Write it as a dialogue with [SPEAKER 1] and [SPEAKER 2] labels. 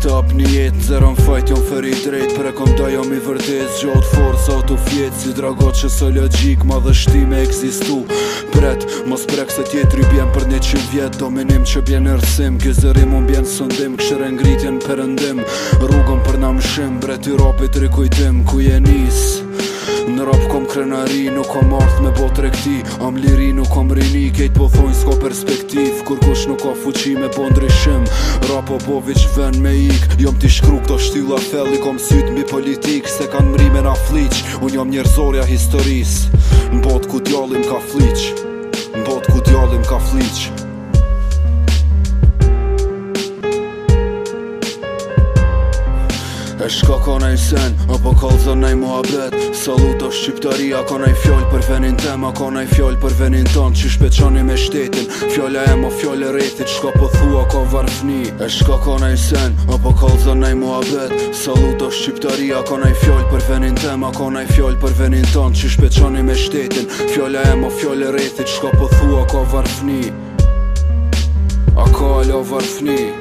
[SPEAKER 1] top një jetë Zero në fajt jom fëri drejt Pre kom ta jom i vërtet Gjot forë sa të fjetë Si dragot që së logik Ma dhe shtime eksistu Bret, mos prek se tjetëri bjen për një qim vjet Do që bjen nërsim Gjëzërim unë bjen sëndim Këshere ngritjen përëndim Rrugëm për në mshim Bret i ropit rikujtim Ku je nisë Në rap kom krenari, nuk kom ardh me bot rekti Am liri, nuk kom rini, kejt po thonj s'ko perspektiv Kur kush nuk ka fuqi me po ndryshim Rap o po vich ven me ik Jom t'i shkru këto shtila felli, kom syt mbi politik Se kan mri me na fliq, un jom njerëzorja historis Në bot ku djallin ka fliq Në bot ku djallin ka fliq E shka ka nëjë sen, apo kalë na i bet Saluto shqiptari a ka na fjoll për venin tem A ka na fjoll për venin ton që shpeçoni me shtetin Fjolla e mo fjoll e rethit Shka po thua ka varfni E shka ka naj sen Apo po kalza na bet Saluto shqiptari a ka na fjoll për venin tem A ka na fjoll për venin ton që shpeçoni me shtetin Fjolla e mo fjoll e rethit Shka po thua ka varfni A ka alo varfni